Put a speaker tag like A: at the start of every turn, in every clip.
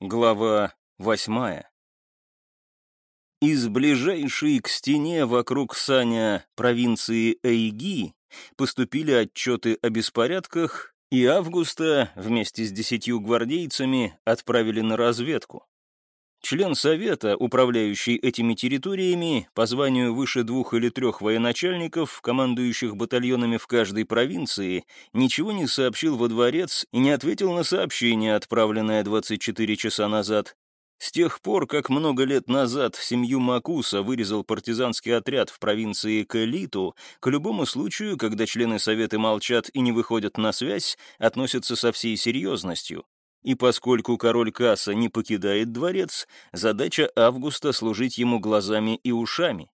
A: Глава восьмая. Из ближайшей к стене вокруг Саня провинции Эйги поступили отчеты о беспорядках, и Августа вместе с десятью гвардейцами отправили на разведку. Член Совета, управляющий этими территориями, по званию выше двух или трех военачальников, командующих батальонами в каждой провинции, ничего не сообщил во дворец и не ответил на сообщение, отправленное 24 часа назад. С тех пор, как много лет назад семью Макуса вырезал партизанский отряд в провинции Кэлиту, к любому случаю, когда члены Совета молчат и не выходят на связь, относятся со всей серьезностью. И поскольку король Касса не покидает дворец, задача Августа служить ему глазами и ушами.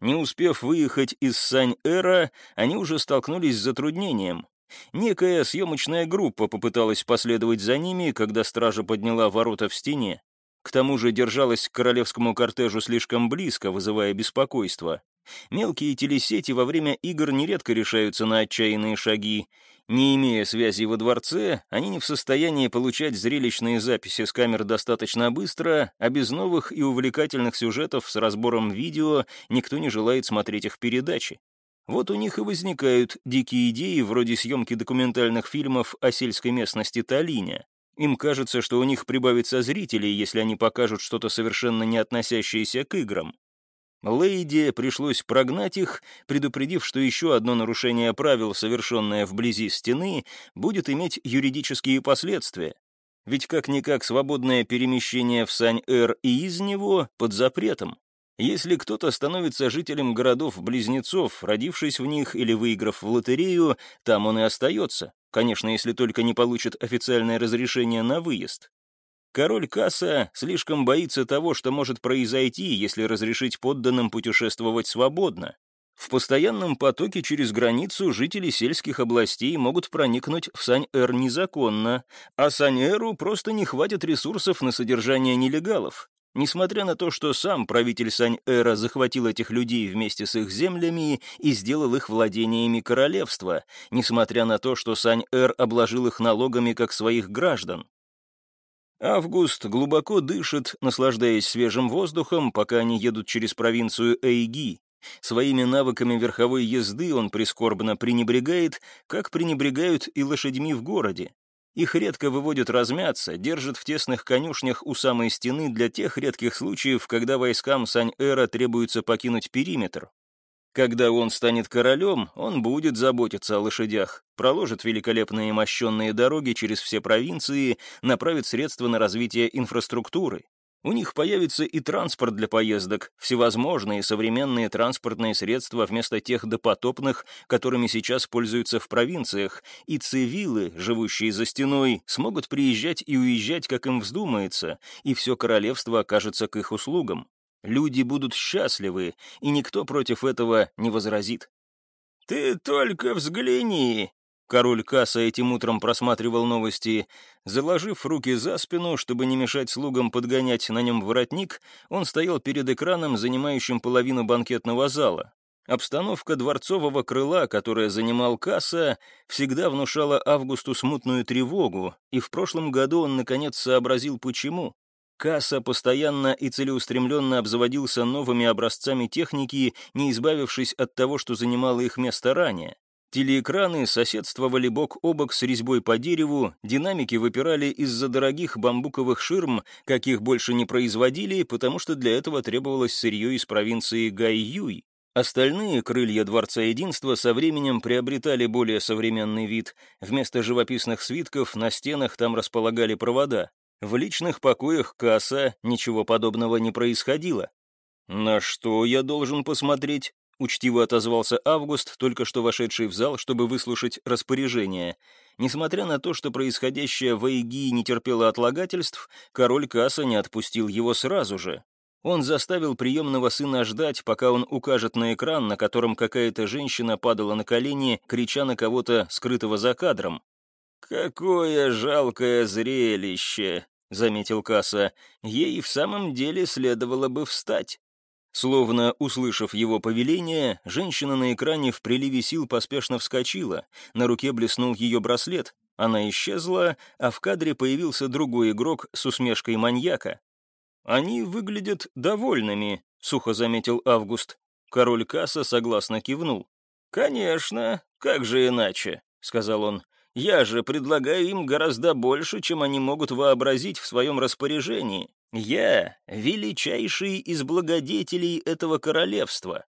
A: Не успев выехать из Сань-Эра, они уже столкнулись с затруднением. Некая съемочная группа попыталась последовать за ними, когда стража подняла ворота в стене. К тому же держалась к королевскому кортежу слишком близко, вызывая беспокойство. Мелкие телесети во время игр нередко решаются на отчаянные шаги. Не имея связи во дворце, они не в состоянии получать зрелищные записи с камер достаточно быстро, а без новых и увлекательных сюжетов с разбором видео никто не желает смотреть их передачи. Вот у них и возникают дикие идеи вроде съемки документальных фильмов о сельской местности Талиня. Им кажется, что у них прибавится зрителей, если они покажут что-то совершенно не относящееся к играм. Лейди пришлось прогнать их, предупредив, что еще одно нарушение правил, совершенное вблизи стены, будет иметь юридические последствия. Ведь как-никак свободное перемещение в Сань-Эр и из него под запретом. Если кто-то становится жителем городов-близнецов, родившись в них или выиграв в лотерею, там он и остается. Конечно, если только не получит официальное разрешение на выезд. Король Касса слишком боится того, что может произойти, если разрешить подданным путешествовать свободно. В постоянном потоке через границу жители сельских областей могут проникнуть в Сань-Эр незаконно, а Сань-Эру просто не хватит ресурсов на содержание нелегалов. Несмотря на то, что сам правитель Сань-Эра захватил этих людей вместе с их землями и сделал их владениями королевства, несмотря на то, что Сань-Эр обложил их налогами как своих граждан. Август глубоко дышит, наслаждаясь свежим воздухом, пока они едут через провинцию Эйги. Своими навыками верховой езды он прискорбно пренебрегает, как пренебрегают и лошадьми в городе. Их редко выводят размяться, держат в тесных конюшнях у самой стены для тех редких случаев, когда войскам Сань-Эра требуется покинуть периметр. Когда он станет королем, он будет заботиться о лошадях, проложит великолепные мощенные дороги через все провинции, направит средства на развитие инфраструктуры. У них появится и транспорт для поездок, всевозможные современные транспортные средства вместо тех допотопных, которыми сейчас пользуются в провинциях, и цивилы, живущие за стеной, смогут приезжать и уезжать, как им вздумается, и все королевство окажется к их услугам. Люди будут счастливы, и никто против этого не возразит. «Ты только взгляни!» Король Касса этим утром просматривал новости. Заложив руки за спину, чтобы не мешать слугам подгонять на нем воротник, он стоял перед экраном, занимающим половину банкетного зала. Обстановка дворцового крыла, которое занимал Касса, всегда внушала Августу смутную тревогу, и в прошлом году он наконец сообразил, почему. Касса постоянно и целеустремленно обзаводился новыми образцами техники, не избавившись от того, что занимало их место ранее. Телеэкраны соседствовали бок о бок с резьбой по дереву, динамики выпирали из-за дорогих бамбуковых ширм, каких больше не производили, потому что для этого требовалось сырье из провинции Гайюй. Остальные крылья Дворца Единства со временем приобретали более современный вид. Вместо живописных свитков на стенах там располагали провода. В личных покоях касса ничего подобного не происходило. «На что я должен посмотреть?» — учтиво отозвался Август, только что вошедший в зал, чтобы выслушать распоряжение. Несмотря на то, что происходящее в Эйги не терпело отлагательств, король Касса не отпустил его сразу же. Он заставил приемного сына ждать, пока он укажет на экран, на котором какая-то женщина падала на колени, крича на кого-то, скрытого за кадром. «Какое жалкое зрелище!» — заметил Касса. «Ей в самом деле следовало бы встать». Словно услышав его повеление, женщина на экране в приливе сил поспешно вскочила. На руке блеснул ее браслет. Она исчезла, а в кадре появился другой игрок с усмешкой маньяка. «Они выглядят довольными», — сухо заметил Август. Король Касса согласно кивнул. «Конечно, как же иначе?» — сказал он. «Я же предлагаю им гораздо больше, чем они могут вообразить в своем распоряжении. Я — величайший из благодетелей этого королевства».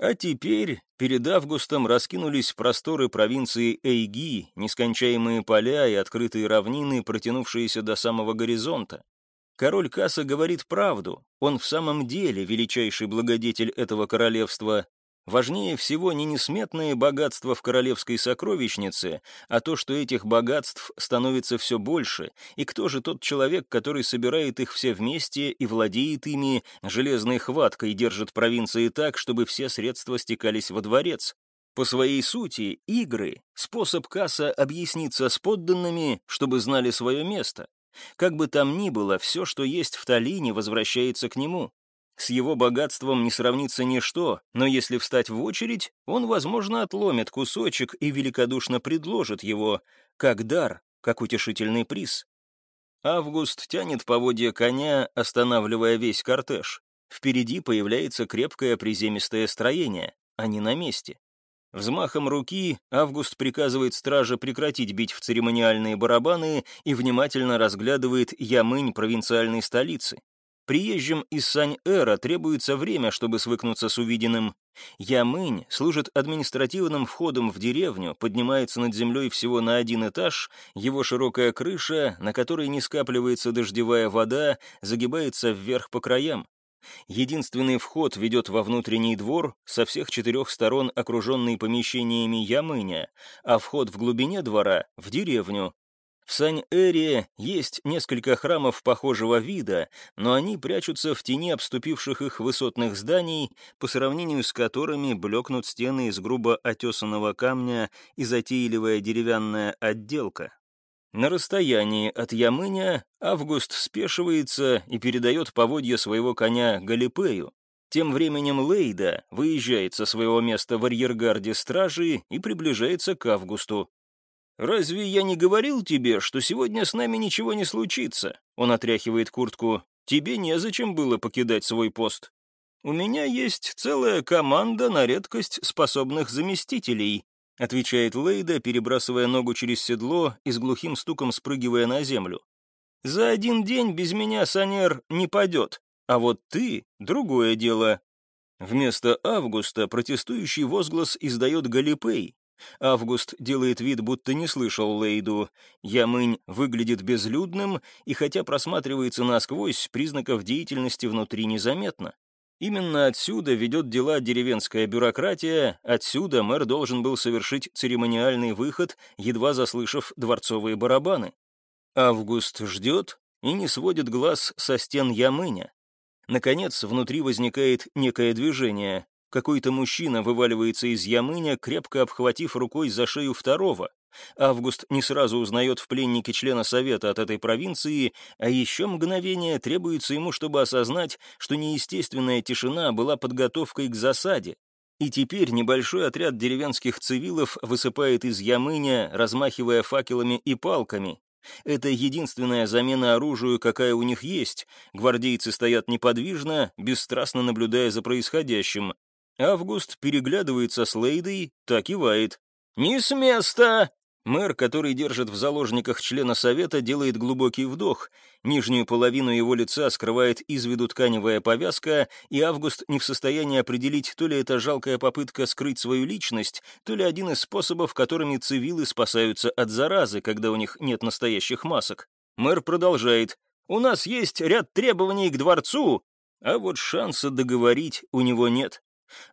A: А теперь перед Августом раскинулись просторы провинции Эйги, нескончаемые поля и открытые равнины, протянувшиеся до самого горизонта. Король Касса говорит правду, он в самом деле величайший благодетель этого королевства, Важнее всего не несметные богатства в королевской сокровищнице, а то, что этих богатств становится все больше, и кто же тот человек, который собирает их все вместе и владеет ими, железной хваткой держит провинции так, чтобы все средства стекались во дворец. По своей сути, игры — способ касса объясниться с подданными, чтобы знали свое место. Как бы там ни было, все, что есть в Талине, возвращается к нему. С его богатством не сравнится ничто, но если встать в очередь, он, возможно, отломит кусочек и великодушно предложит его, как дар, как утешительный приз. Август тянет поводья коня, останавливая весь кортеж. Впереди появляется крепкое приземистое строение, они на месте. Взмахом руки Август приказывает страже прекратить бить в церемониальные барабаны и внимательно разглядывает ямынь провинциальной столицы. Приезжим из Сань-Эра требуется время, чтобы свыкнуться с увиденным. Ямынь служит административным входом в деревню, поднимается над землей всего на один этаж, его широкая крыша, на которой не скапливается дождевая вода, загибается вверх по краям. Единственный вход ведет во внутренний двор, со всех четырех сторон окруженный помещениями Ямыня, а вход в глубине двора — в деревню, в Сань-Эре есть несколько храмов похожего вида, но они прячутся в тени обступивших их высотных зданий, по сравнению с которыми блекнут стены из грубо отесанного камня и затейливая деревянная отделка. На расстоянии от Ямыня Август спешивается и передает поводья своего коня Галипею. Тем временем Лейда выезжает со своего места в арьергарде стражи и приближается к Августу. «Разве я не говорил тебе, что сегодня с нами ничего не случится?» Он отряхивает куртку. «Тебе незачем было покидать свой пост. У меня есть целая команда на редкость способных заместителей», отвечает Лейда, перебрасывая ногу через седло и с глухим стуком спрыгивая на землю. «За один день без меня Санер не падет, а вот ты — другое дело». Вместо Августа протестующий возглас издает Галипей, Август делает вид, будто не слышал Лейду. Ямынь выглядит безлюдным, и хотя просматривается насквозь, признаков деятельности внутри незаметно. Именно отсюда ведет дела деревенская бюрократия, отсюда мэр должен был совершить церемониальный выход, едва заслышав дворцовые барабаны. Август ждет и не сводит глаз со стен Ямыня. Наконец, внутри возникает некое движение. Какой-то мужчина вываливается из ямыня, крепко обхватив рукой за шею второго. Август не сразу узнает в пленнике члена совета от этой провинции, а еще мгновение требуется ему, чтобы осознать, что неестественная тишина была подготовкой к засаде. И теперь небольшой отряд деревенских цивилов высыпает из ямыня, размахивая факелами и палками. Это единственная замена оружию, какая у них есть. Гвардейцы стоят неподвижно, бесстрастно наблюдая за происходящим. Август переглядывается с Лейдой, так кивает. «Не с места!» Мэр, который держит в заложниках члена совета, делает глубокий вдох. Нижнюю половину его лица скрывает из виду тканевая повязка, и Август не в состоянии определить, то ли это жалкая попытка скрыть свою личность, то ли один из способов, которыми цивилы спасаются от заразы, когда у них нет настоящих масок. Мэр продолжает. «У нас есть ряд требований к дворцу, а вот шанса договорить у него нет».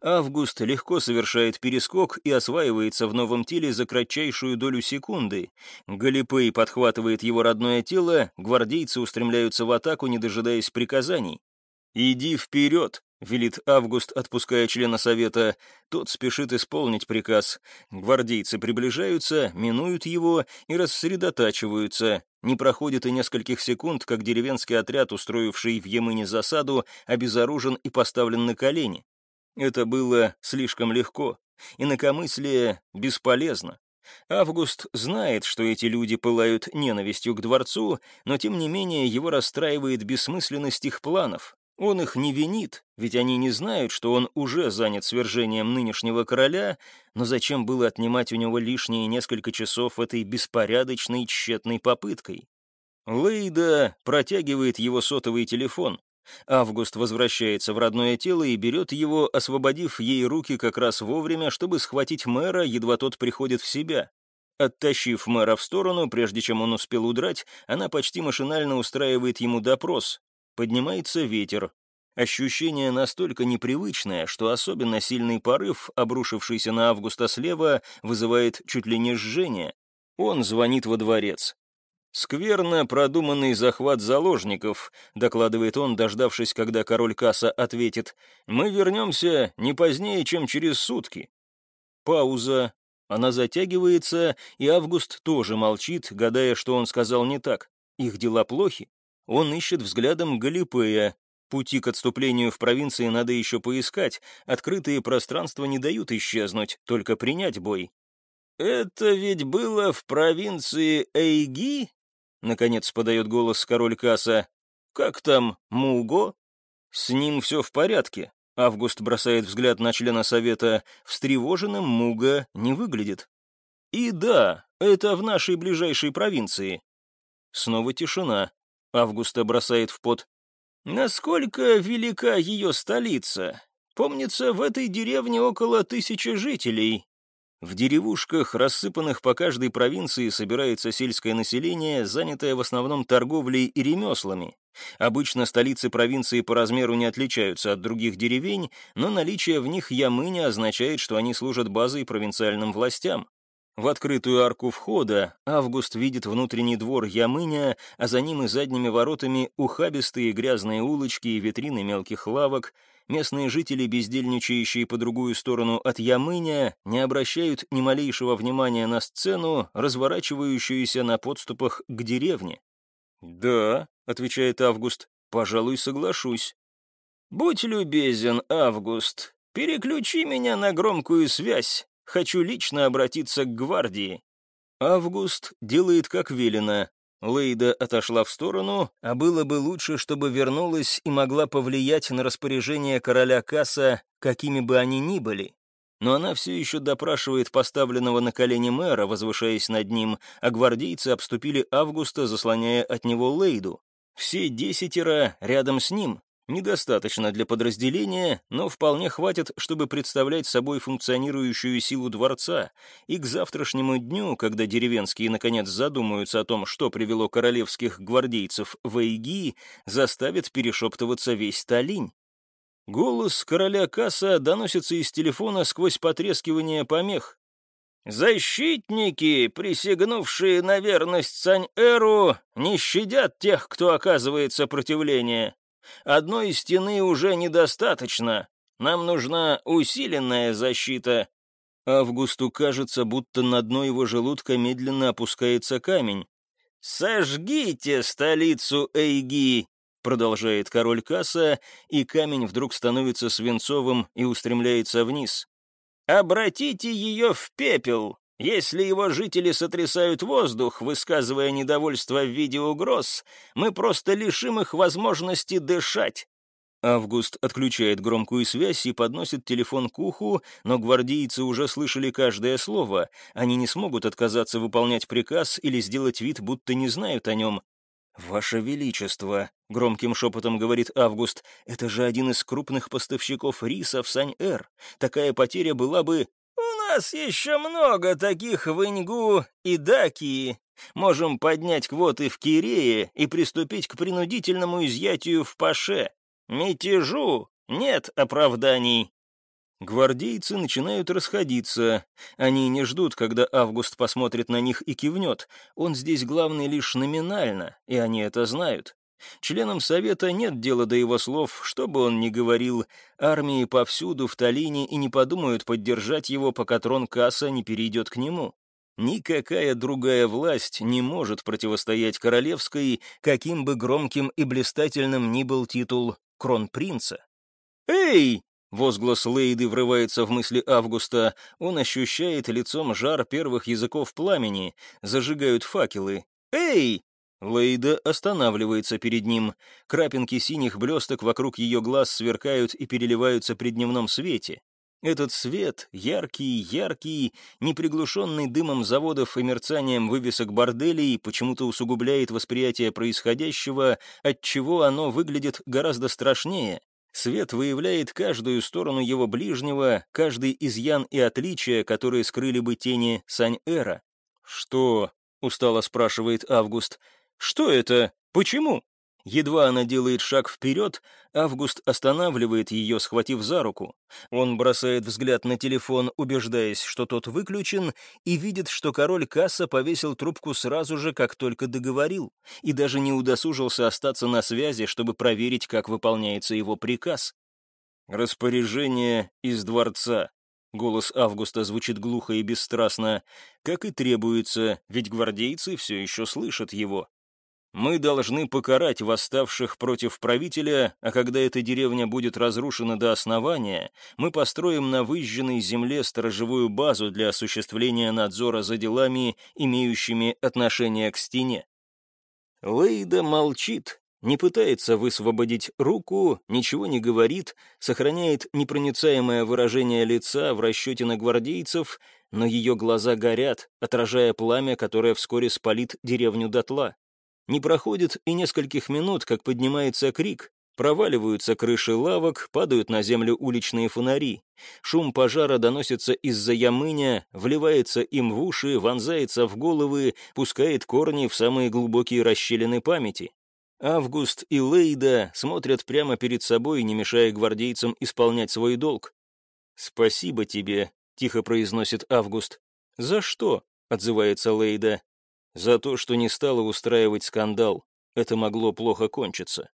A: Август легко совершает перескок и осваивается в новом теле за кратчайшую долю секунды. Галипей подхватывает его родное тело, гвардейцы устремляются в атаку, не дожидаясь приказаний. «Иди вперед!» — велит Август, отпуская члена совета. Тот спешит исполнить приказ. Гвардейцы приближаются, минуют его и рассредотачиваются. Не проходит и нескольких секунд, как деревенский отряд, устроивший в Емыне засаду, обезоружен и поставлен на колени. Это было слишком легко. Инакомыслие бесполезно. Август знает, что эти люди пылают ненавистью к дворцу, но тем не менее его расстраивает бессмысленность их планов. Он их не винит, ведь они не знают, что он уже занят свержением нынешнего короля, но зачем было отнимать у него лишние несколько часов этой беспорядочной тщетной попыткой? Лейда протягивает его сотовый телефон. Август возвращается в родное тело и берет его, освободив ей руки как раз вовремя, чтобы схватить мэра, едва тот приходит в себя. Оттащив мэра в сторону, прежде чем он успел удрать, она почти машинально устраивает ему допрос. Поднимается ветер. Ощущение настолько непривычное, что особенно сильный порыв, обрушившийся на Августа слева, вызывает чуть ли не жжение. Он звонит во дворец. «Скверно продуманный захват заложников», — докладывает он, дождавшись, когда король Касса ответит. «Мы вернемся не позднее, чем через сутки». Пауза. Она затягивается, и Август тоже молчит, гадая, что он сказал не так. Их дела плохи. Он ищет взглядом Галипея. Пути к отступлению в провинции надо еще поискать. Открытые пространства не дают исчезнуть, только принять бой. «Это ведь было в провинции Эйги?» Наконец подает голос король Касса. «Как там, Муго?» «С ним все в порядке». Август бросает взгляд на члена совета. Встревоженным Муга не выглядит. «И да, это в нашей ближайшей провинции». Снова тишина. Августа бросает в пот. «Насколько велика ее столица? Помнится, в этой деревне около тысячи жителей. В деревушках, рассыпанных по каждой провинции, собирается сельское население, занятое в основном торговлей и ремеслами. Обычно столицы провинции по размеру не отличаются от других деревень, но наличие в них ямы не означает, что они служат базой провинциальным властям. В открытую арку входа Август видит внутренний двор Ямыня, а за ним и задними воротами ухабистые грязные улочки и витрины мелких лавок — местные жители, бездельничающие по другую сторону от Ямыня, не обращают ни малейшего внимания на сцену, разворачивающуюся на подступах к деревне. «Да», — отвечает Август, — «пожалуй, соглашусь». «Будь любезен, Август, переключи меня на громкую связь. Хочу лично обратиться к гвардии». Август делает как велено, Лейда отошла в сторону, а было бы лучше, чтобы вернулась и могла повлиять на распоряжение короля Касса, какими бы они ни были. Но она все еще допрашивает поставленного на колени мэра, возвышаясь над ним, а гвардейцы обступили Августа, заслоняя от него Лейду. Все десятеро рядом с ним, Недостаточно для подразделения, но вполне хватит, чтобы представлять собой функционирующую силу дворца, и к завтрашнему дню, когда деревенские наконец задумаются о том, что привело королевских гвардейцев в Эйги, заставит перешептываться весь Талинь. Голос короля Касса доносится из телефона сквозь потрескивание помех. «Защитники, присягнувшие на верность Цань-Эру, не щадят тех, кто оказывает сопротивление. Одной стены уже недостаточно. Нам нужна усиленная защита». Августу кажется, будто на дно его желудка медленно опускается камень. «Сожгите столицу Эйги!» продолжает король Касса, и камень вдруг становится свинцовым и устремляется вниз. «Обратите ее в пепел! Если его жители сотрясают воздух, высказывая недовольство в виде угроз, мы просто лишим их возможности дышать. Август отключает громкую связь и подносит телефон к уху, но гвардейцы уже слышали каждое слово. Они не смогут отказаться выполнять приказ или сделать вид, будто не знают о нем. «Ваше Величество», — громким шепотом говорит Август, — «это же один из крупных поставщиков риса в Сань-Эр. Такая потеря была бы нас еще много таких в Иньгу и Дакии. Можем поднять квоты в Кирее и приступить к принудительному изъятию в Паше. Мятежу нет оправданий». Гвардейцы начинают расходиться. Они не ждут, когда Август посмотрит на них и кивнет. Он здесь главный лишь номинально, и они это знают. Членам Совета нет дела до его слов, что бы он ни говорил. Армии повсюду в Талине и не подумают поддержать его, пока трон Касса не перейдет к нему. Никакая другая власть не может противостоять королевской, каким бы громким и блистательным ни был титул кронпринца. «Эй!» — Возглас Лейды врывается в мысли Августа. Он ощущает лицом жар первых языков пламени. Зажигают факелы. «Эй!» Лейда останавливается перед ним. Крапинки синих блесток вокруг ее глаз сверкают и переливаются при дневном свете. Этот свет, яркий, яркий, неприглушенный дымом заводов и мерцанием вывесок борделей, почему-то усугубляет восприятие происходящего, отчего оно выглядит гораздо страшнее. Свет выявляет каждую сторону его ближнего, каждый изъян и отличие, которые скрыли бы тени Сань-Эра. «Что?» — устало спрашивает Август. «Что это? Почему?» Едва она делает шаг вперед, Август останавливает ее, схватив за руку. Он бросает взгляд на телефон, убеждаясь, что тот выключен, и видит, что король Касса повесил трубку сразу же, как только договорил, и даже не удосужился остаться на связи, чтобы проверить, как выполняется его приказ. «Распоряжение из дворца», Голос Августа звучит глухо и бесстрастно, как и требуется, ведь гвардейцы все еще слышат его. Мы должны покарать восставших против правителя, а когда эта деревня будет разрушена до основания, мы построим на выжженной земле сторожевую базу для осуществления надзора за делами, имеющими отношение к стене. Лейда молчит, не пытается высвободить руку, ничего не говорит, сохраняет непроницаемое выражение лица в расчете на гвардейцев, но ее глаза горят, отражая пламя, которое вскоре спалит деревню дотла. Не проходит и нескольких минут, как поднимается крик. Проваливаются крыши лавок, падают на землю уличные фонари. Шум пожара доносится из-за ямыня, вливается им в уши, вонзается в головы, пускает корни в самые глубокие расщелины памяти. Август и Лейда смотрят прямо перед собой, не мешая гвардейцам исполнять свой долг. «Спасибо тебе», — тихо произносит Август. «За что?» — отзывается Лейда. За то, что не стала устраивать скандал. Это могло плохо кончиться.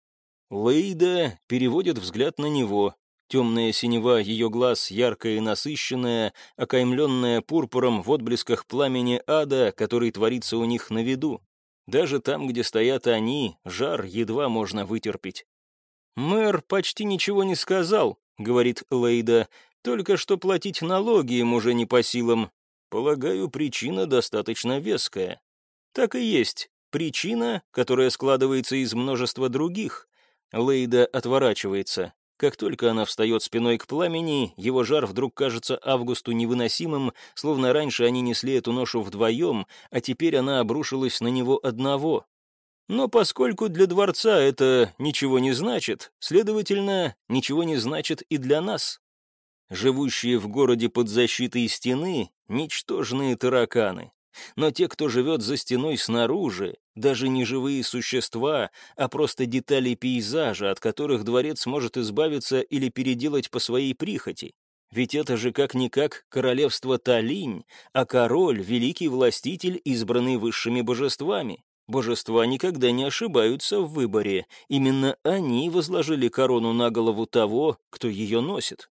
A: Лейда переводит взгляд на него. Темная синева ее глаз, яркая и насыщенная, окаймленная пурпуром в отблесках пламени ада, который творится у них на виду. Даже там, где стоят они, жар едва можно вытерпеть. «Мэр почти ничего не сказал», — говорит Лейда, «только что платить налоги им уже не по силам. Полагаю, причина достаточно веская. Так и есть. Причина, которая складывается из множества других. Лейда отворачивается. Как только она встает спиной к пламени, его жар вдруг кажется Августу невыносимым, словно раньше они несли эту ношу вдвоем, а теперь она обрушилась на него одного. Но поскольку для дворца это ничего не значит, следовательно, ничего не значит и для нас. Живущие в городе под защитой стены — ничтожные тараканы. Но те, кто живет за стеной снаружи, даже не живые существа, а просто детали пейзажа, от которых дворец может избавиться или переделать по своей прихоти. Ведь это же как-никак королевство Талинь, а король — великий властитель, избранный высшими божествами. Божества никогда не ошибаются в выборе. Именно они возложили корону на голову того, кто ее носит.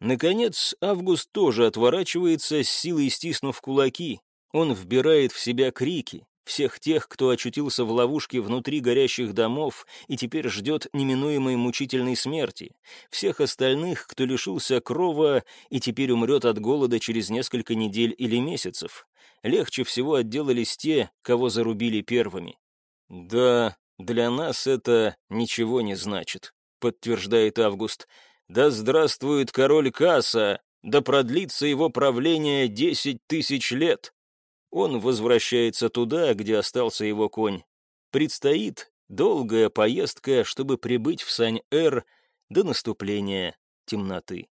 A: Наконец, Август тоже отворачивается, с силой стиснув кулаки. Он вбирает в себя крики, всех тех, кто очутился в ловушке внутри горящих домов и теперь ждет неминуемой мучительной смерти, всех остальных, кто лишился крова и теперь умрет от голода через несколько недель или месяцев. Легче всего отделались те, кого зарубили первыми. «Да, для нас это ничего не значит», — подтверждает Август. Да здравствует король Касса, да продлится его правление десять тысяч лет. Он возвращается туда, где остался его конь. Предстоит долгая поездка, чтобы прибыть в Сань-Эр до наступления темноты.